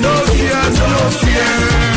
los días, no pies.